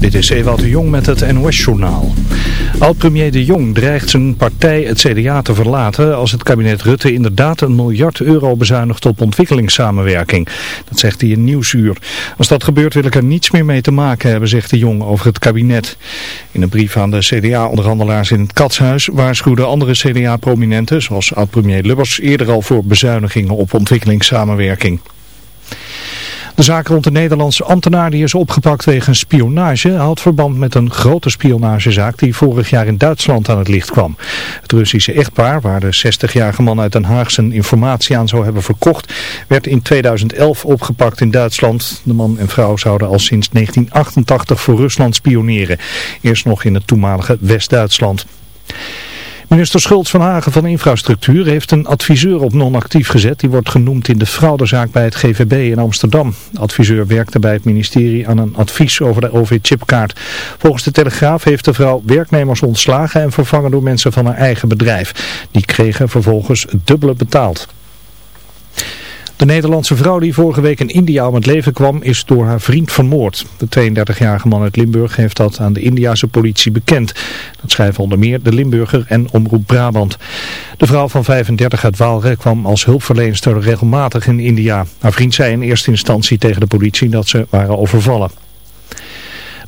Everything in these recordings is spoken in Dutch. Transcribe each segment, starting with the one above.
Dit is Ewout de Jong met het NOS-journaal. Oud-premier De Jong dreigt zijn partij het CDA te verlaten als het kabinet Rutte inderdaad een miljard euro bezuinigt op ontwikkelingssamenwerking. Dat zegt hij in Nieuwsuur. Als dat gebeurt wil ik er niets meer mee te maken hebben, zegt De Jong over het kabinet. In een brief aan de CDA-onderhandelaars in het Katshuis waarschuwden andere CDA-prominenten, zoals oud-premier Lubbers, eerder al voor bezuinigingen op ontwikkelingssamenwerking. De zaak rond de Nederlandse ambtenaar die is opgepakt wegens spionage houdt verband met een grote spionagezaak die vorig jaar in Duitsland aan het licht kwam. Het Russische echtpaar, waar de 60-jarige man uit Den Haag zijn informatie aan zou hebben verkocht, werd in 2011 opgepakt in Duitsland. De man en vrouw zouden al sinds 1988 voor Rusland spioneren. Eerst nog in het toenmalige West-Duitsland. Minister Schultz van Hagen van Infrastructuur heeft een adviseur op non-actief gezet. Die wordt genoemd in de fraudezaak bij het GVB in Amsterdam. De adviseur werkte bij het ministerie aan een advies over de OV-chipkaart. Volgens de Telegraaf heeft de vrouw werknemers ontslagen en vervangen door mensen van haar eigen bedrijf. Die kregen vervolgens het dubbele betaald. De Nederlandse vrouw die vorige week in India om het leven kwam is door haar vriend vermoord. De 32-jarige man uit Limburg heeft dat aan de Indiase politie bekend. Dat schrijven onder meer de Limburger en Omroep Brabant. De vrouw van 35 uit Waalre kwam als hulpverlenster regelmatig in India. Haar vriend zei in eerste instantie tegen de politie dat ze waren overvallen.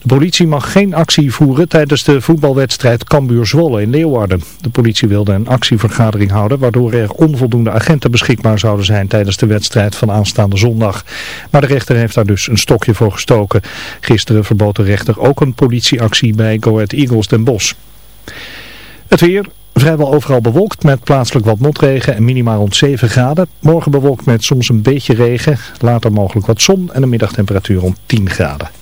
De politie mag geen actie voeren tijdens de voetbalwedstrijd Cambuur-Zwolle in Leeuwarden. De politie wilde een actievergadering houden waardoor er onvoldoende agenten beschikbaar zouden zijn tijdens de wedstrijd van aanstaande zondag. Maar de rechter heeft daar dus een stokje voor gestoken. Gisteren verbood de rechter ook een politieactie bij Go Eagles Den Bosch. Het weer, Vrijwel overal bewolkt met plaatselijk wat motregen en minimaal rond 7 graden. Morgen bewolkt met soms een beetje regen, later mogelijk wat zon en een middagtemperatuur rond 10 graden.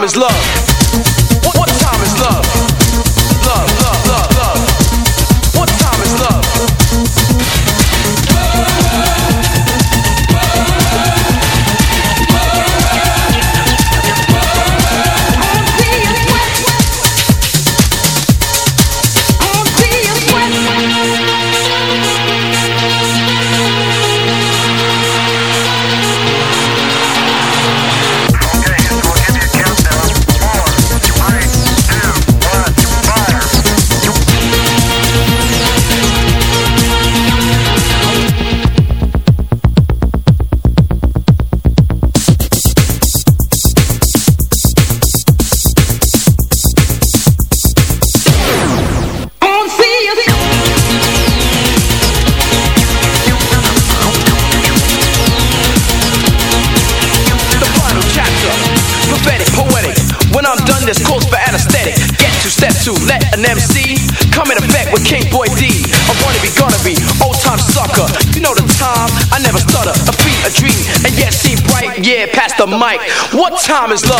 time is love. Time is love?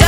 Da